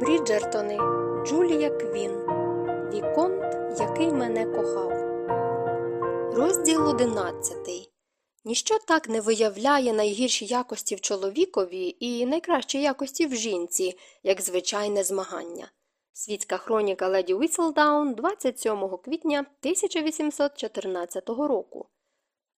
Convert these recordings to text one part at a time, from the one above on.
Бріджертони Джулія Квін Віконт, який мене кохав. Розділ одинадцятий. Ніщо так не виявляє найгірші якості в чоловікові і найкращі якості в жінці, як звичайне змагання. Світська хроніка леді Віселдаун 27 квітня 1814 року.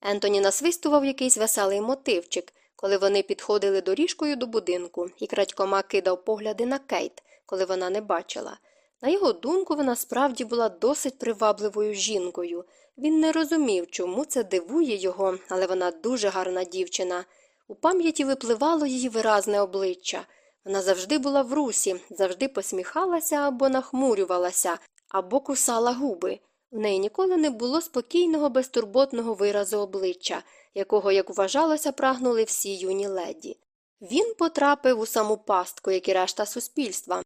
Ентоні насвистував якийсь веселий мотивчик, коли вони підходили доріжкою до будинку, і крадькома кидав погляди на Кейт, коли вона не бачила. На його думку, вона справді була досить привабливою жінкою. Він не розумів, чому це дивує його, але вона дуже гарна дівчина. У пам'яті випливало її виразне обличчя. Вона завжди була в русі, завжди посміхалася або нахмурювалася, або кусала губи. В неї ніколи не було спокійного, безтурботного виразу обличчя, якого, як вважалося, прагнули всі юні леді. Він потрапив у саму пастку, як і решта суспільства.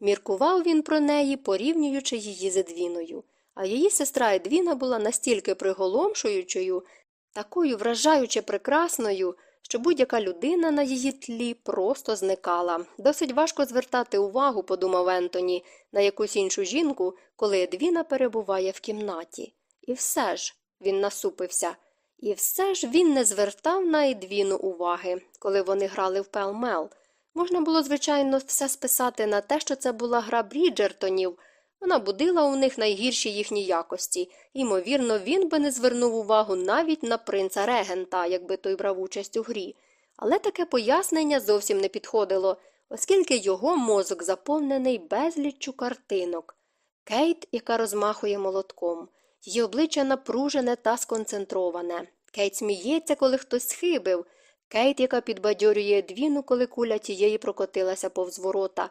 Міркував він про неї, порівнюючи її з Едвіною. А її сестра Едвіна була настільки приголомшуючою, такою вражаюче прекрасною, що будь-яка людина на її тлі просто зникала. Досить важко звертати увагу, подумав Ентоні, на якусь іншу жінку, коли Едвіна перебуває в кімнаті. І все ж він насупився. І все ж він не звертав на Едвіну уваги, коли вони грали в пелмел. Можна було, звичайно, все списати на те, що це була гра Бріджертонів. Вона будила у них найгірші їхні якості, ймовірно, він би не звернув увагу навіть на принца регента, якби той брав участь у грі. Але таке пояснення зовсім не підходило, оскільки його мозок заповнений безліччю картинок. Кейт, яка розмахує молотком, її обличчя напружене та сконцентроване. Кейт сміється, коли хтось схибив. Кейт, яка підбадьорює Едвіну, коли куля тієї прокотилася повз ворота.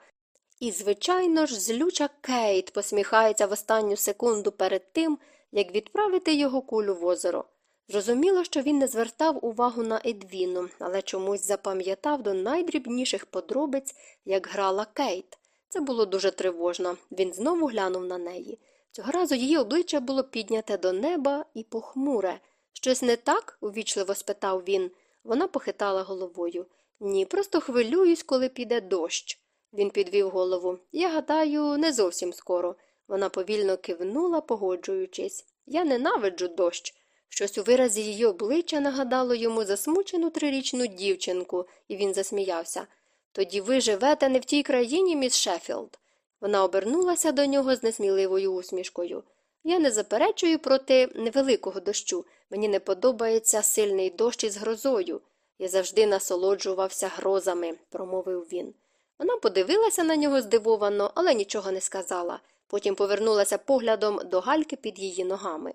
І, звичайно ж, злюча Кейт посміхається в останню секунду перед тим, як відправити його кулю в озеро. Зрозуміло, що він не звертав увагу на Едвіну, але чомусь запам'ятав до найдрібніших подробиць, як грала Кейт. Це було дуже тривожно. Він знову глянув на неї. Цього разу її обличчя було підняте до неба і похмуре. Щось не так? увічливо спитав він. Вона похитала головою. Ні, просто хвилююсь, коли піде дощ. Він підвів голову. Я гадаю, не зовсім скоро. Вона повільно кивнула, погоджуючись. Я ненавиджу дощ. Щось у виразі її обличчя нагадало йому засмучену трирічну дівчинку, і він засміявся. Тоді ви живете не в тій країні, міс Шеффілд». Вона обернулася до нього з несміливою усмішкою. Я не заперечую проти невеликого дощу. Мені не подобається сильний дощ із грозою. Я завжди насолоджувався грозами, промовив він. Вона подивилася на нього здивовано, але нічого не сказала. Потім повернулася поглядом до гальки під її ногами.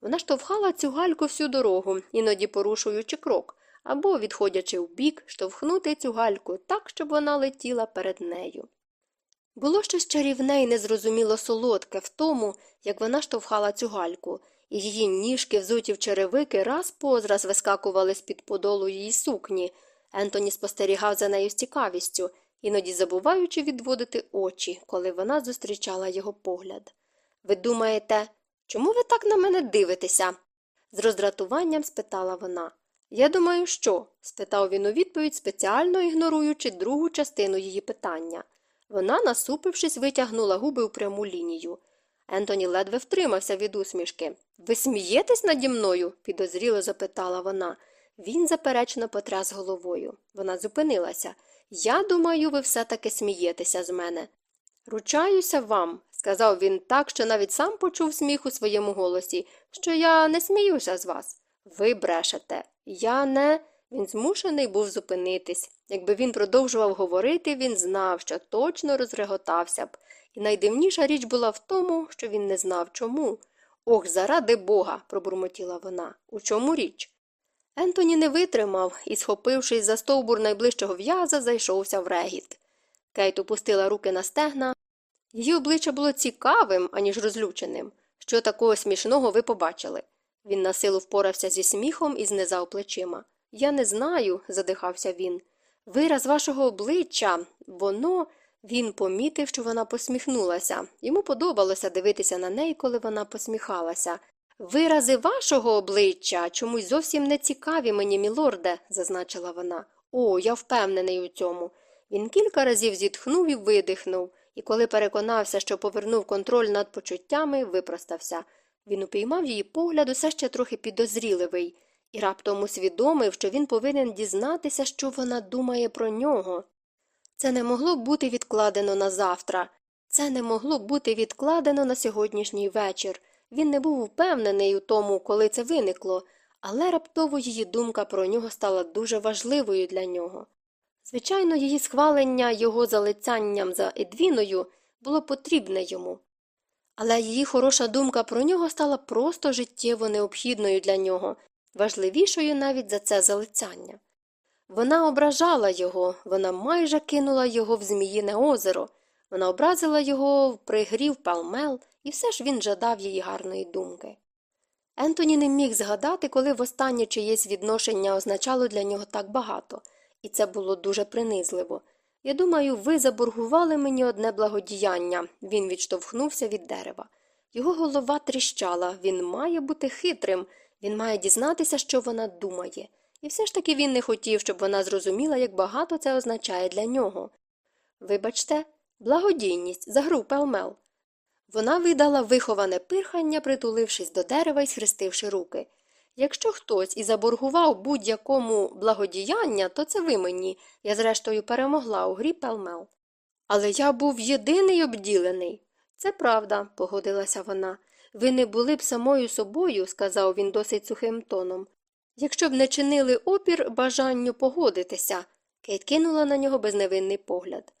Вона штовхала цю гальку всю дорогу, іноді порушуючи крок, або, відходячи вбік, штовхнути цю гальку так, щоб вона летіла перед нею. Було щось чарівне і незрозуміло солодке в тому, як вона штовхала цю гальку, і її ніжки, взуті в черевики, раз позраз вискакували з під подолу її сукні. Ентоні спостерігав за нею з цікавістю, іноді забуваючи відводити очі, коли вона зустрічала його погляд. Ви думаєте, чому ви так на мене дивитеся? з роздратуванням спитала вона. Я думаю, що? спитав він у відповідь, спеціально ігноруючи другу частину її питання. Вона, насупившись, витягнула губи у пряму лінію. Ентоні ледве втримався від усмішки. Ви смієтесь наді мною? підозріло запитала вона. Він заперечно потряс головою. Вона зупинилася. Я думаю, ви все таки смієтеся з мене. Ручаюся вам, сказав він так, що навіть сам почув сміх у своєму голосі, що я не сміюся з вас. Ви брешете. Я не. Він змушений був зупинитись. Якби він продовжував говорити, він знав, що точно розреготався б. І найдивніша річ була в тому, що він не знав чому. Ох, заради бога, пробурмотіла вона. У чому річ? Ентоні не витримав і, схопившись за стовбур найближчого в'яза, зайшовся в регіт. Кейт опустила руки на стегна. Її обличчя було цікавим, аніж розлюченим. Що такого смішного ви побачили? Він на силу впорався зі сміхом і знизав плечима. Я не знаю, задихався він. Вираз вашого обличчя, воно. Він помітив, що вона посміхнулася. Йому подобалося дивитися на неї, коли вона посміхалася. Вирази вашого обличчя чомусь зовсім не цікаві мені, мілорде, зазначила вона. О, я впевнений у цьому. Він кілька разів зітхнув і видихнув, і коли переконався, що повернув контроль над почуттями, випростався. Він упіймав її погляд усе ще трохи підозріливий, і раптом усвідомив, що він повинен дізнатися, що вона думає про нього. Це не могло бути відкладено на завтра, це не могло бути відкладено на сьогоднішній вечір. Він не був впевнений у тому, коли це виникло, але раптово її думка про нього стала дуже важливою для нього. Звичайно, її схвалення його залицянням за Едвіною було потрібне йому, але її хороша думка про нього стала просто життєво необхідною для нього, важливішою навіть за це залицяння. Вона ображала його, вона майже кинула його в Зміїне озеро, вона образила його пригрів палмел, і все ж він жадав її гарної думки. Ентоні не міг згадати, коли востаннє чиєсь відношення означало для нього так багато, і це було дуже принизливо. Я думаю, ви заборгували мені одне благодіяння. Він відштовхнувся від дерева. Його голова тріщала, він має бути хитрим, він має дізнатися, що вона думає. І все ж таки він не хотів, щоб вона зрозуміла, як багато це означає для нього. Вибачте, благодійність за гру пелмел. Вона видала виховане пирхання, притулившись до дерева і схрестивши руки. Якщо хтось і заборгував будь-якому благодіяння, то це ви мені. Я, зрештою, перемогла у грі пелмел. Але я був єдиний обділений. Це правда, погодилася вона. Ви не були б самою собою, сказав він досить сухим тоном. Якщо б не чинили опір бажанню погодитися, Кейт кинула на нього безневинний погляд.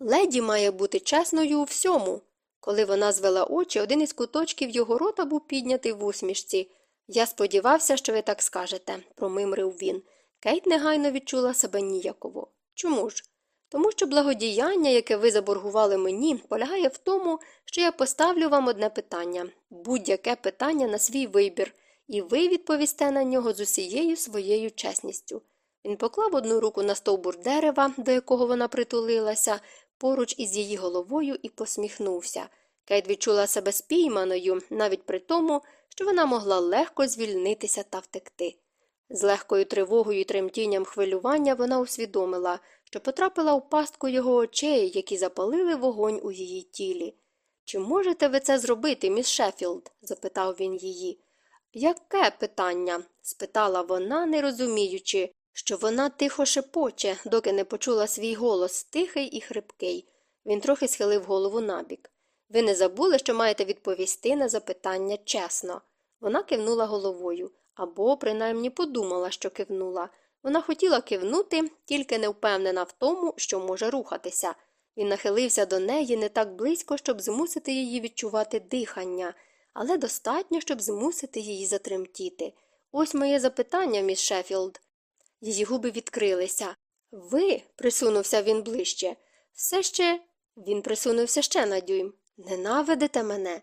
Леді має бути чесною у всьому. Коли вона звела очі, один із куточків його рота був піднятий в усмішці. Я сподівався, що ви так скажете, промимрив він. Кейт негайно відчула себе ніяково. Чому ж? Тому що благодіяння, яке ви заборгували мені, полягає в тому, що я поставлю вам одне питання будь-яке питання на свій вибір, і ви відповісте на нього з усією своєю чесністю. Він поклав одну руку на стовбур дерева, до якого вона притулилася, поруч із її головою і посміхнувся. Кейт відчула себе спійманою, навіть при тому, що вона могла легко звільнитися та втекти. З легкою тривогою і тремтінням хвилювання вона усвідомила, що потрапила у пастку його очей, які запалили вогонь у її тілі. Чи можете ви це зробити, міс Шеффілд? запитав він її. Яке питання? спитала вона, не розуміючи, що вона тихо шепоче, доки не почула свій голос, тихий і хрипкий. Він трохи схилив голову набік. Ви не забули, що маєте відповісти на запитання чесно. Вона кивнула головою, або, принаймні, подумала, що кивнула. Вона хотіла кивнути, тільки не впевнена в тому, що може рухатися. Він нахилився до неї не так близько, щоб змусити її відчувати дихання, але достатньо, щоб змусити її затремтіти. Ось моє запитання, міс Шеффілд. Її губи відкрилися. Ви, присунувся він ближче, все ще. Він присунувся ще на дюйм. Ненавидите мене.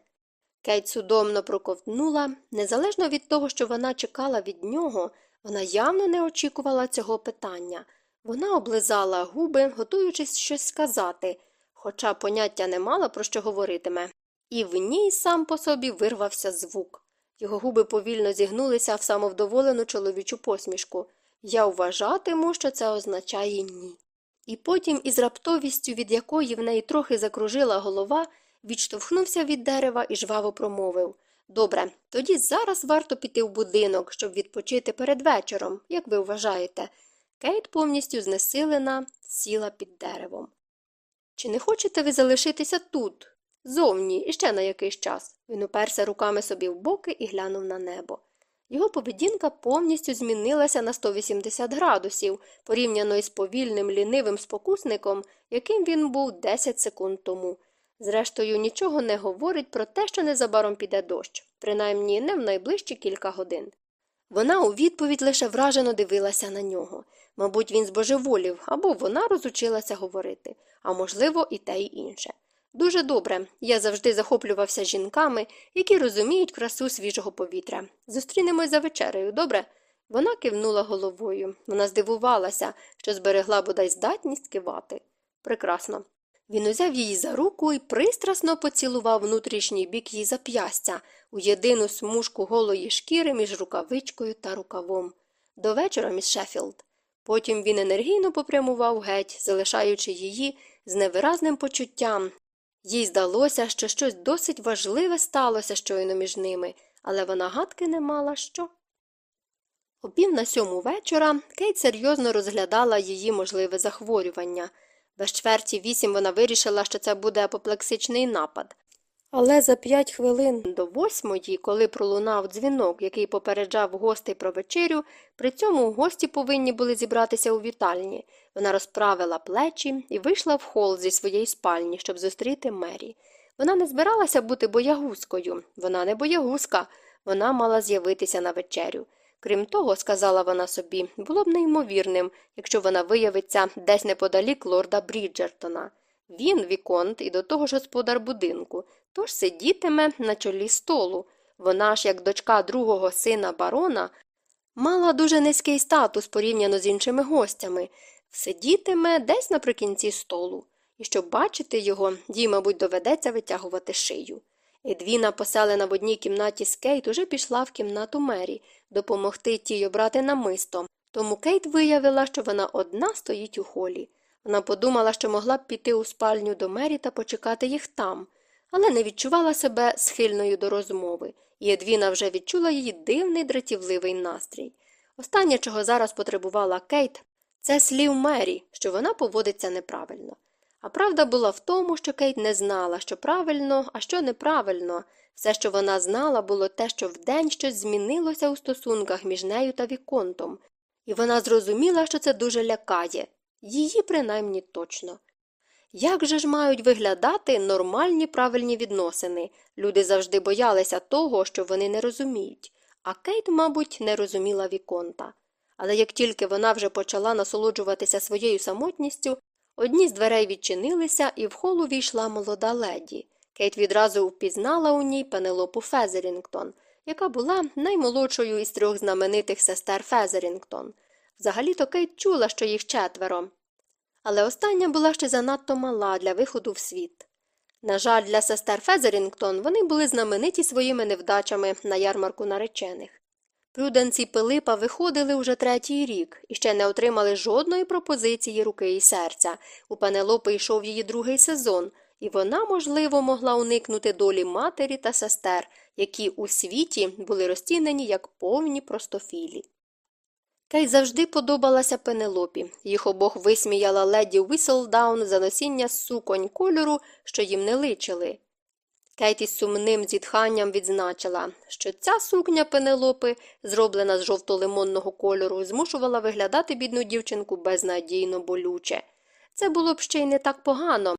Кейт судомно проковтнула, незалежно від того, що вона чекала від нього, вона явно не очікувала цього питання. Вона облизала губи, готуючись щось сказати, хоча поняття не мала, про що говоритиме, і в ній сам по собі вирвався звук. Його губи повільно зігнулися в самовдоволену чоловічу посмішку. Я вважатиму, що це означає ні. І потім, із раптовістю, від якої в неї трохи закружила голова, відштовхнувся від дерева і жваво промовив Добре, тоді зараз варто піти в будинок, щоб відпочити перед вечором, як ви вважаєте. Кейт повністю знесилена, сіла під деревом. Чи не хочете ви залишитися тут, зовні, іще на якийсь час? Він уперся руками собі в боки і глянув на небо. Його поведінка повністю змінилася на 180 градусів, порівняно із повільним лінивим спокусником, яким він був 10 секунд тому. Зрештою, нічого не говорить про те, що незабаром піде дощ, принаймні не в найближчі кілька годин. Вона у відповідь лише вражено дивилася на нього. Мабуть, він збожеволів, або вона розучилася говорити, а можливо, і те й інше. Дуже добре, я завжди захоплювався жінками, які розуміють красу свіжого повітря. Зустрінемось за вечерею, добре? Вона кивнула головою. Вона здивувалася, що зберегла бодай здатність кивати. Прекрасно. Він узяв її за руку і пристрасно поцілував внутрішній бік її зап'ястя у єдину смужку голої шкіри між рукавичкою та рукавом. До вечора, міс Шеффілд. Потім він енергійно попрямував геть, залишаючи її з невиразним почуттям. Їй здалося, що щось досить важливе сталося щойно між ними, але вона гадки не мала що. О на сьому вечора Кейт серйозно розглядала її можливе захворювання. Без чверті вісім вона вирішила, що це буде апоплексичний напад. Але за п'ять хвилин до восьмої, коли пролунав дзвінок, який попереджав гостей про вечерю, при цьому гості повинні були зібратися у вітальні. Вона розправила плечі і вийшла в хол зі своєї спальні, щоб зустріти Мері. Вона не збиралася бути боягузкою. Вона не боягузка, вона мала з'явитися на вечерю. Крім того, сказала вона собі, було б неймовірним, якщо вона виявиться десь неподалік лорда Бріджертона. Він, Віконт, і до того ж господар будинку, тож сидітиме на чолі столу. Вона ж, як дочка другого сина барона, мала дуже низький статус порівняно з іншими гостями, сидітиме десь наприкінці столу. І щоб бачити його, їй, мабуть, доведеться витягувати шию. Едвіна, поселена в одній кімнаті з Кейт, уже пішла в кімнату Мері допомогти тій обрати намисто, тому Кейт виявила, що вона одна стоїть у холі. Вона подумала, що могла б піти у спальню до Мері та почекати їх там, але не відчувала себе схильною до розмови, і Едвіна вже відчула її дивний дратівливий настрій. Останнє, чого зараз потребувала Кейт, це слів Мері, що вона поводиться неправильно. А правда була в тому, що Кейт не знала, що правильно, а що неправильно. Все, що вона знала, було те, що вдень щось змінилося у стосунках між нею та Віконтом, і вона зрозуміла, що це дуже лякає, її принаймні точно. Як же ж мають виглядати нормальні правильні відносини? Люди завжди боялися того, що вони не розуміють, а Кейт, мабуть, не розуміла Віконта. Але як тільки вона вже почала насолоджуватися своєю самотністю, одні з дверей відчинилися, і в холу війшла молода леді. Кейт відразу впізнала у ній Пенелопу Фезерінгтон, яка була наймолодшою із трьох знаменитих сестер Фезерінгтон. Взагалі-то Кейт чула, що їх четверо. Але остання була ще занадто мала для виходу в світ. На жаль, для сестер Фезерінгтон вони були знамениті своїми невдачами на ярмарку наречених. Пруденс і Филипа виходили уже третій рік і ще не отримали жодної пропозиції руки і серця. У Пенелопи йшов її другий сезон, і вона, можливо, могла уникнути долі матері та сестер, які у світі були розцінені як повні простофілі. Кейт завжди подобалася Пенелопі. Їх обох висміяла леді Віселдаун за носіння суконь кольору, що їм не личили. Кейт із сумним зітханням відзначила, що ця сукня Пенелопи, зроблена з жовто-лимонного кольору, змушувала виглядати бідну дівчинку безнадійно болюче. Це було б ще й не так погано,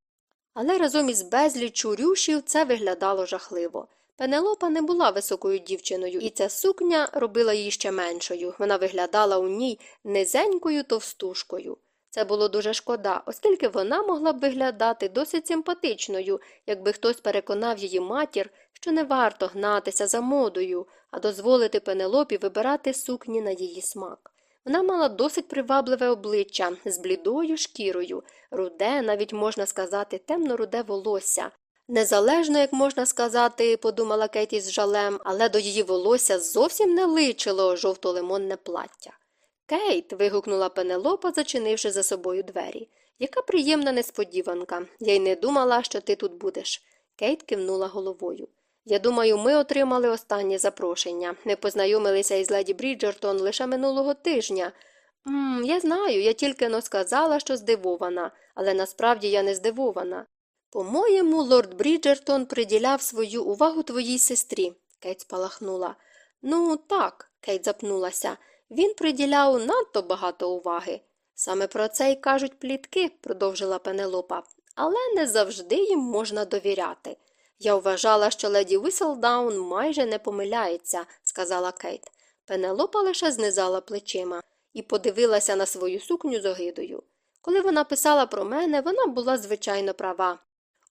але разом із безліччю рюшів це виглядало жахливо. Пенелопа не була високою дівчиною, і ця сукня робила її ще меншою. Вона виглядала у ній низенькою товстушкою. Це було дуже шкода, оскільки вона могла б виглядати досить симпатичною, якби хтось переконав її матір, що не варто гнатися за модою, а дозволити Пенелопі вибирати сукні на її смак. Вона мала досить привабливе обличчя з блідою шкірою, руде, навіть можна сказати, темно-руде волосся. Незалежно, як можна сказати, подумала Кеті з жалем, але до її волосся зовсім не личило жовто-лимонне плаття. Кейт. вигукнула Пенелопа, зачинивши за собою двері. Яка приємна несподіванка. Я й не думала, що ти тут будеш. Кейт кивнула головою. Я думаю, ми отримали останнє запрошення. Ми познайомилися із леді Бріджертон лише минулого тижня. «Ммм, Я знаю, я тільки-но сказала, що здивована, але насправді я не здивована. По-моєму, лорд Бріджертон приділяв свою увагу твоїй сестрі, Кейт спалахнула. Ну, так, Кейт запнулася. Він приділяв надто багато уваги. Саме про це й кажуть плітки, продовжила Пенелопа, але не завжди їм можна довіряти. Я вважала, що леді Віселдаун майже не помиляється, сказала Кейт. Пенелопа лише знизала плечима і подивилася на свою сукню з огидою. Коли вона писала про мене, вона була звичайно права.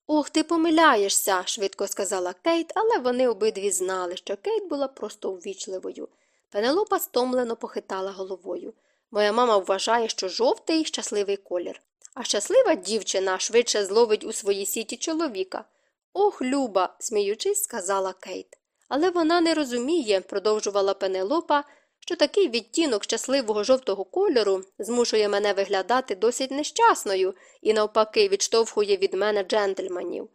Ох, ти помиляєшся, швидко сказала Кейт, але вони обидві знали, що Кейт була просто ввічливою. Пенелопа стомлено похитала головою. Моя мама вважає, що жовтий щасливий колір. А щаслива дівчина швидше зловить у своїй сіті чоловіка. Ох, Люба, сміючись, сказала Кейт. Але вона не розуміє, продовжувала Пенелопа, що такий відтінок щасливого жовтого кольору змушує мене виглядати досить нещасною і, навпаки, відштовхує від мене джентльменів.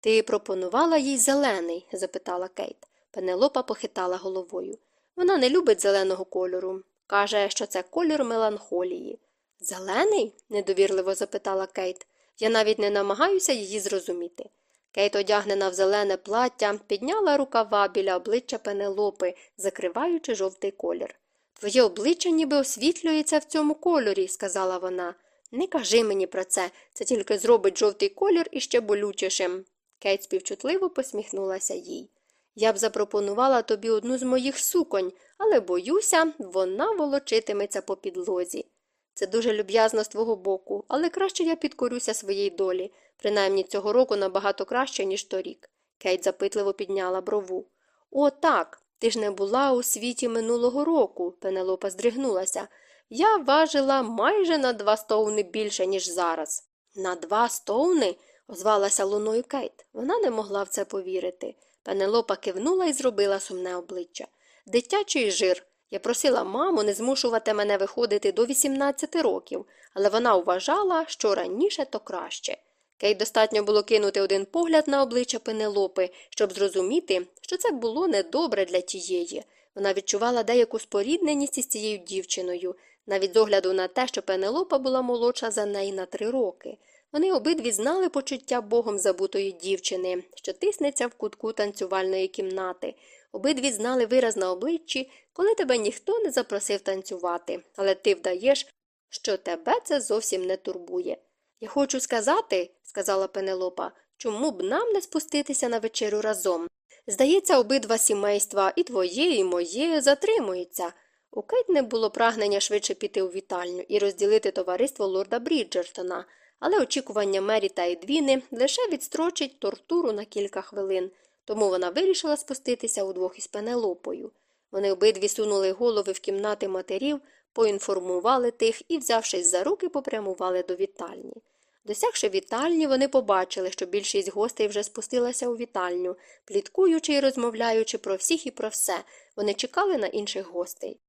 Ти пропонувала їй зелений? запитала Кейт. Пенелопа похитала головою. Вона не любить зеленого кольору. Каже, що це колір меланхолії. Зелений? недовірливо запитала Кейт. Я навіть не намагаюся її зрозуміти. Кейт, одягнена в зелене плаття, підняла рукава біля обличчя Пенелопи, закриваючи жовтий колір. Твоє обличчя ніби освітлюється в цьому кольорі, сказала вона. Не кажи мені про це, це тільки зробить жовтий колір іще болючішим. Кейт співчутливо посміхнулася їй. Я б запропонувала тобі одну з моїх суконь, але боюся, вона волочитиметься по підлозі. Це дуже люб'язно з твого боку, але краще я підкорюся своїй долі, принаймні цього року набагато краще, ніж торік. Кейт запитливо підняла брову. О, так. Ти ж не була у світі минулого року, Пенелопа здригнулася. Я важила майже на два стоуни більше, ніж зараз. На два стоуни? озвалася луною Кейт. Вона не могла в це повірити. Пенелопа кивнула і зробила сумне обличчя. Дитячий жир. Я просила маму не змушувати мене виходити до 18 років, але вона вважала, що раніше то краще. Кейт достатньо було кинути один погляд на обличчя Пенелопи, щоб зрозуміти, що це було недобре для тієї. Вона відчувала деяку спорідненість із цією дівчиною, навіть з огляду на те, що Пенелопа була молодша за неї на три роки. Вони обидві знали почуття богом забутої дівчини, що тиснеться в кутку танцювальної кімнати. Обидві знали вираз на обличчі, коли тебе ніхто не запросив танцювати, але ти вдаєш, що тебе це зовсім не турбує. Я хочу сказати, сказала Пенелопа, чому б нам не спуститися на вечерю разом. Здається, обидва сімейства, і твоє, і моє, затримуються. У Кейт не було прагнення швидше піти у вітальню і розділити товариство лорда Бріджертона, але очікування Мері та Едвіни лише відстрочить тортуру на кілька хвилин, тому вона вирішила спуститися удвох із Пенелопою. Вони обидві сунули голови в кімнати матерів, поінформували тих і, взявшись за руки, попрямували до вітальні. Досягши вітальні, вони побачили, що більшість гостей вже спустилася у вітальню, пліткуючи і розмовляючи про всіх і про все, вони чекали на інших гостей.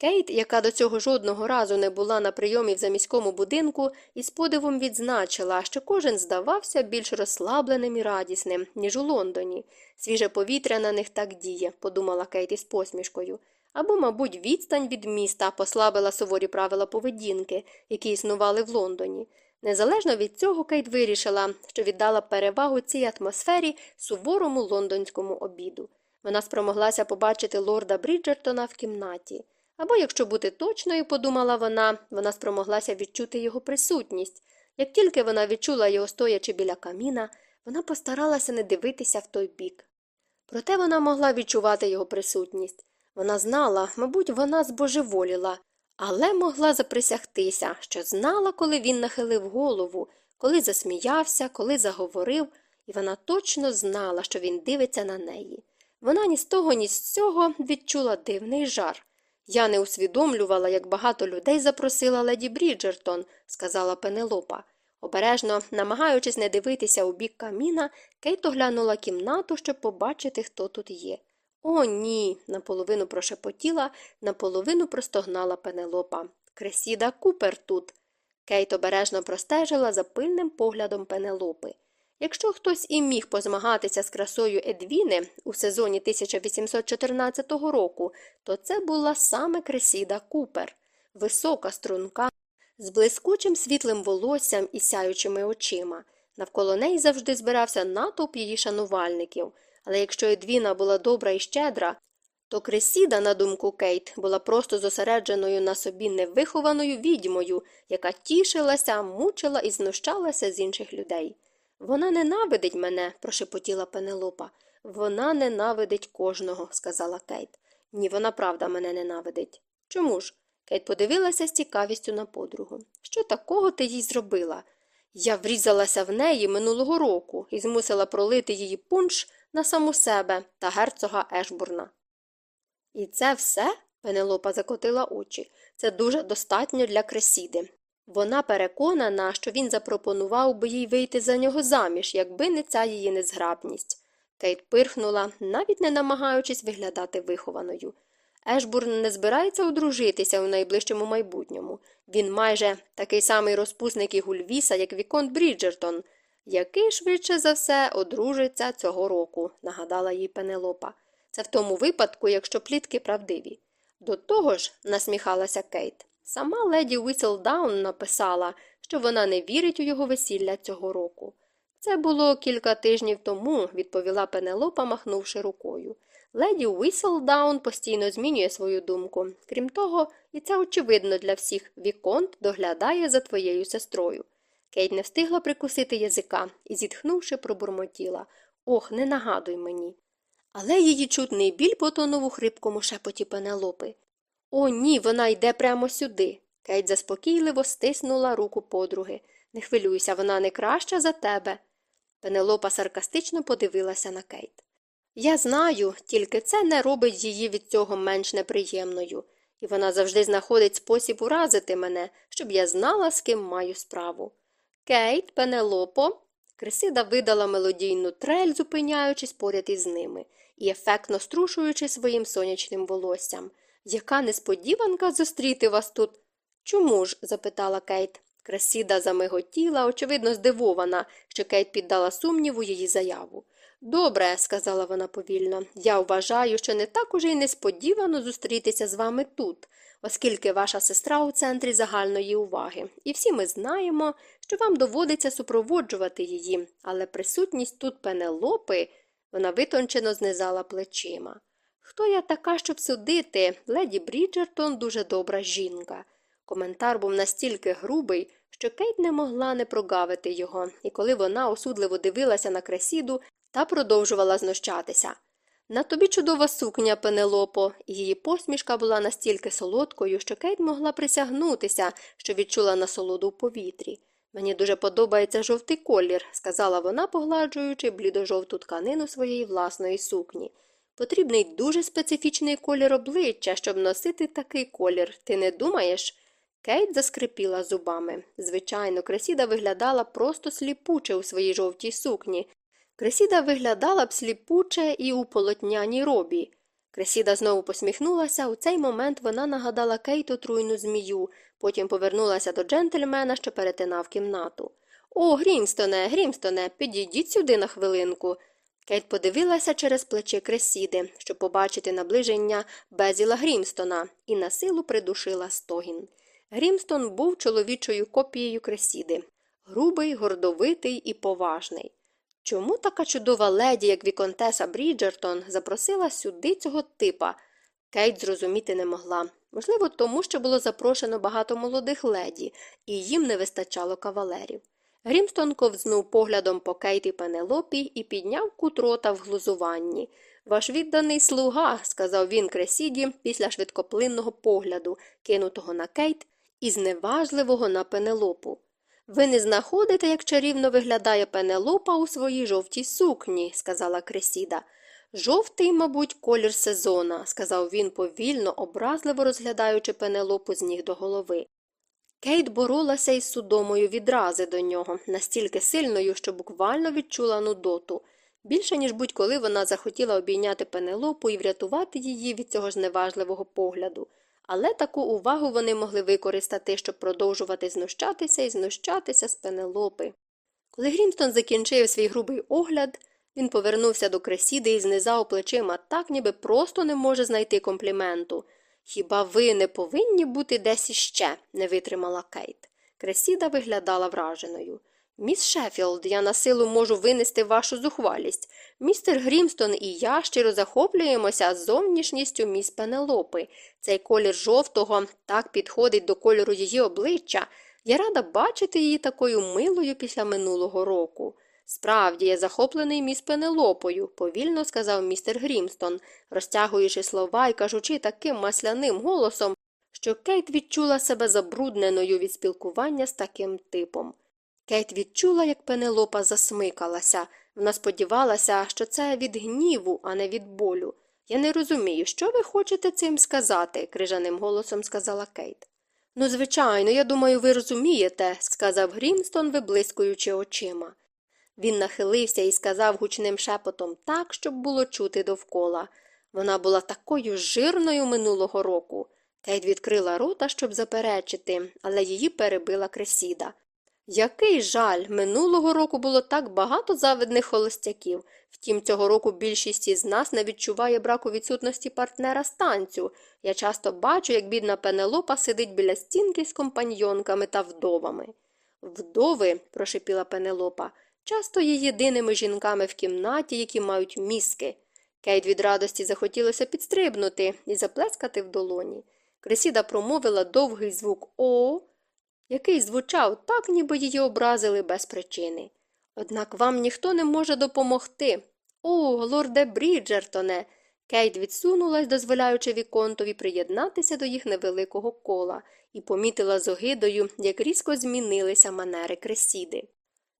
Кейт, яка до цього жодного разу не була на прийомі в заміському будинку, із подивом відзначила, що кожен здавався більш розслабленим і радісним, ніж у Лондоні. Свіже повітря на них так діє, подумала Кейт із посмішкою. Або, мабуть, відстань від міста послабила суворі правила поведінки, які існували в Лондоні. Незалежно від цього, Кейт вирішила, що віддала перевагу цій атмосфері суворому лондонському обіду. Вона спромоглася побачити лорда Бріджертона в кімнаті. Або, якщо бути точною, подумала вона, вона спромоглася відчути його присутність. Як тільки вона відчула його стоячи біля каміна, вона постаралася не дивитися в той бік. Проте вона могла відчувати його присутність. Вона знала, мабуть, вона збожеволіла, але могла заприсягтися, що знала, коли він нахилив голову, коли засміявся, коли заговорив, і вона точно знала, що він дивиться на неї. Вона ні з того, ні з цього відчула дивний жар. Я не усвідомлювала, як багато людей запросила леді Бріджертон, сказала Пенелопа. Обережно, намагаючись не дивитися у бік каміна, Кейт оглянула кімнату, щоб побачити, хто тут є. О, ні, наполовину прошепотіла, наполовину простогнала Пенелопа. Кресіда Купер тут. Кейт обережно простежила за пильним поглядом Пенелопи. Якщо хтось і міг позмагатися з красою Едвіни у сезоні 1814 року, то це була саме Кресіда Купер, висока струнка, з блискучим світлим волоссям і сяючими очима. Навколо неї завжди збирався натовп її шанувальників. Але якщо Едвіна була добра і щедра, то Кресіда, на думку Кейт, була просто зосередженою на собі невихованою відьмою, яка тішилася, мучила і знущалася з інших людей. Вона ненавидить мене, прошепотіла Пенелопа. Вона ненавидить кожного, сказала Кейт. Ні, вона правда мене ненавидить. Чому ж? Кейт подивилася з цікавістю на подругу. Що такого ти їй зробила? Я врізалася в неї минулого року і змусила пролити її пунш на саму себе та герцога Ешбурна. І це все? Пенелопа закотила очі. Це дуже достатньо для кресіди. Вона переконана, що він запропонував би їй вийти за нього заміж, якби не ця її незграбність. Кейт пирхнула, навіть не намагаючись виглядати вихованою. Ешбурн не збирається одружитися у найближчому майбутньому. Він майже такий самий розпусник і гульвіса, як Віконт Бріджертон, який швидше за все одружиться цього року, нагадала їй Пенелопа. Це в тому випадку, якщо плітки правдиві. До того ж, насміхалася Кейт, сама леді Уіселдаун написала, що вона не вірить у його весілля цього року. Це було кілька тижнів тому, відповіла Пенелопа, махнувши рукою. Леді Уіселдаун постійно змінює свою думку. Крім того, і це очевидно для всіх, Віконт доглядає за твоєю сестрою. Кейт не встигла прикусити язика і, зітхнувши, пробурмотіла Ох, не нагадуй мені. Але її чутний біль потонув у хрипкому шепоті Пенелопи. О, ні, вона йде прямо сюди. Кейт заспокійливо стиснула руку подруги. Не хвилюйся, вона не краща за тебе. Пенелопа саркастично подивилася на Кейт. Я знаю, тільки це не робить її від цього менш неприємною, і вона завжди знаходить спосіб уразити мене, щоб я знала, з ким маю справу. Кейт, Пенелопо. Кресіда видала мелодійну трель, зупиняючись поряд із ними і ефектно струшуючи своїм сонячним волоссям. Яка несподіванка зустріти вас тут? Чому ж? запитала Кейт. Кресіда замиготіла, очевидно, здивована, що Кейт піддала сумніву її заяву. Добре, сказала вона повільно, я вважаю, що не так уже й несподівано зустрітися з вами тут, оскільки ваша сестра у центрі загальної уваги, і всі ми знаємо, що вам доводиться супроводжувати її, але присутність тут пенелопи, вона витончено знизала плечима. Хто я така, щоб судити? Леді Бріджертон дуже добра жінка. Коментар був настільки грубий, що Кейт не могла не прогавити його, і коли вона осудливо дивилася на кресіду та продовжувала знущатися. На тобі чудова сукня, Пенелопо, її посмішка була настільки солодкою, що Кейт могла присягнутися, що відчула насолоду в повітрі. Мені дуже подобається жовтий колір, сказала вона, погладжуючи блідожовту тканину своєї власної сукні. Потрібний дуже специфічний колір обличчя, щоб носити такий колір. Ти не думаєш? Кейт заскрипіла зубами. Звичайно, кресіда виглядала просто сліпуче у своїй жовтій сукні. Кресіда виглядала б сліпуче і у полотняній робі. Кресіда знову посміхнулася. У цей момент вона нагадала Кейту труйну змію, потім повернулася до джентльмена, що перетинав кімнату. О, Грімстоне, Грімстоне, підійдіть сюди на хвилинку. Кейт подивилася через плече Кресіди, щоб побачити наближення Безіла Грімстона, і на силу придушила стогін. Грімстон був чоловічою копією Кресіди грубий, гордовитий і поважний. Чому така чудова леді, як Віконтеса Бріджертон, запросила сюди цього типа? Кейт зрозуміти не могла. Можливо, тому що було запрошено багато молодих леді, і їм не вистачало кавалерів. Грімстон ковзнув поглядом по Кейт і Пенелопі і підняв кут рота в глузуванні. Ваш відданий слуга, сказав він Кресіді після швидкоплинного погляду, кинутого на Кейт і зневажливого на Пенелопу. Ви не знаходите, як чарівно виглядає Пенелопа у своїй жовтій сукні, сказала Кресіда. Жовтий, мабуть, колір сезона, сказав він повільно, образливо розглядаючи Пенелопу з ніг до голови. Кейт боролася із судомою відрази до нього, настільки сильною, що буквально відчула нудоту. Більше, ніж будь-коли вона захотіла обійняти Пенелопу і врятувати її від цього зневажливого погляду. Але таку увагу вони могли використати, щоб продовжувати знущатися і знущатися з Пенелопи. Коли Грімстон закінчив свій грубий огляд, він повернувся до Кресіди і знизав плечима так, ніби просто не може знайти компліменту. Хіба ви не повинні бути десь іще? не витримала Кейт. Кресіда виглядала враженою. Міс Шеффілд, я насилу можу винести вашу зухвалість. Містер Грімстон і я щиро захоплюємося зовнішністю міс Пенелопи. Цей колір жовтого так підходить до кольору її обличчя. Я рада бачити її такою милою після минулого року. Справді, я захоплений міс Пенелопою, повільно сказав містер Грімстон, розтягуючи слова і кажучи таким масляним голосом, що Кейт відчула себе забрудненою від спілкування з таким типом. Кейт відчула, як Пенелопа засмикалася. Вона сподівалася, що це від гніву, а не від болю. Я не розумію, що ви хочете цим сказати, крижаним голосом сказала Кейт. Ну, звичайно, я думаю, ви розумієте, сказав Грімстон, виблискуючи очима. Він нахилився і сказав гучним шепотом так, щоб було чути довкола. Вона була такою жирною минулого року. Кейт відкрила рота, щоб заперечити, але її перебила Кресіда. Який жаль, минулого року було так багато завидних холостяків. Втім, цього року більшість із нас не відчуває браку відсутності партнера з танцю. Я часто бачу, як бідна Пенелопа сидить біля стінки з компаньйонками та вдовами. Вдови, прошепіла Пенелопа, часто є єдиними жінками в кімнаті, які мають мізки. Кейт від радості захотілося підстрибнути і заплескати в долоні. Кресіда промовила довгий звук О, який звучав так, ніби її образили без причини. Однак вам ніхто не може допомогти. О, лорде Бріджертоне. Кейт відсунулась, дозволяючи Віконтові приєднатися до їх невеликого кола, і помітила з огидою, як різко змінилися манери Кресіди.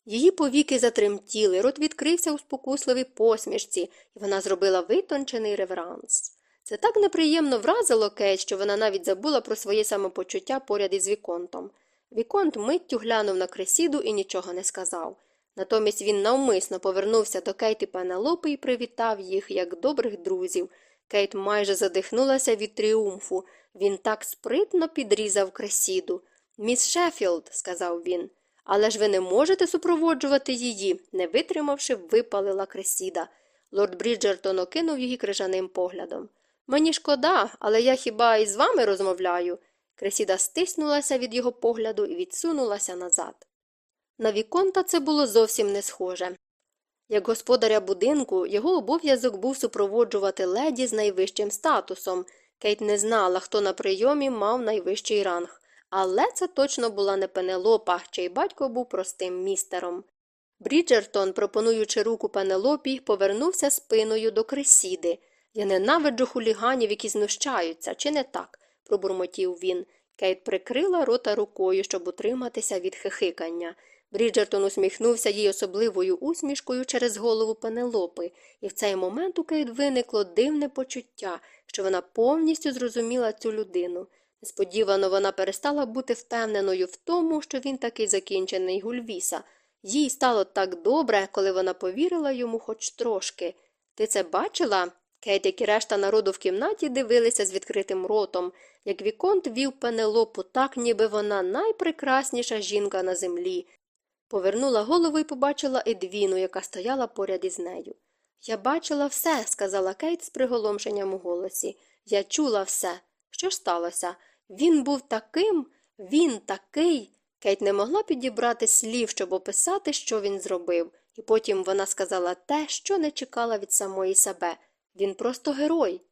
Її повіки затремтіли, рот відкрився у спокусливій посмішці, і вона зробила витончений реверанс. Це так неприємно вразило Кейт, що вона навіть забула про своє самопочуття поряд із Віконтом. Віконт миттю глянув на Кресіду і нічого не сказав. Натомість він навмисно повернувся до Кейт і Пенелопи і привітав їх як добрих друзів. Кейт майже задихнулася від тріумфу. Він так спритно підрізав Кресіду. Міс Шеффілд, сказав він, але ж ви не можете супроводжувати її, не витримавши, випалила Кресіда. Лорд Бріджертон окинув її крижаним поглядом. Мені шкода, але я хіба із вами розмовляю. Кресіда стиснулася від його погляду і відсунулася назад. На Віконта це було зовсім не схоже. Як господаря будинку, його обов'язок був супроводжувати леді з найвищим статусом. Кейт не знала, хто на прийомі мав найвищий ранг, але це точно була не Пенелопа, чий батько був простим містером. Бріджертон, пропонуючи руку Пенелопі, повернувся спиною до кресіди. Я ненавиджу хуліганів, які знущаються, чи не так? пробурмотів він. Кейт прикрила рота рукою, щоб утриматися від хихикання. Бріджертон усміхнувся їй особливою усмішкою через голову Пенелопи, і в цей момент у Кейт виникло дивне почуття, що вона повністю зрозуміла цю людину. Несподівано вона перестала бути впевненою в тому, що він такий закінчений гульвіса. Їй стало так добре, коли вона повірила йому хоч трошки. Ти це бачила? Кейт, як і решта народу в кімнаті дивилися з відкритим ротом, як Віконт вів Пенелопу так, ніби вона найпрекрасніша жінка на землі. Повернула голову і побачила Едвіну, яка стояла поряд із нею. Я бачила все, сказала Кейт з приголомшенням у голосі. Я чула все. Що ж сталося? Він був таким, він такий. Кейт не могла підібрати слів, щоб описати, що він зробив, і потім вона сказала те, що не чекала від самої себе. Він просто герой.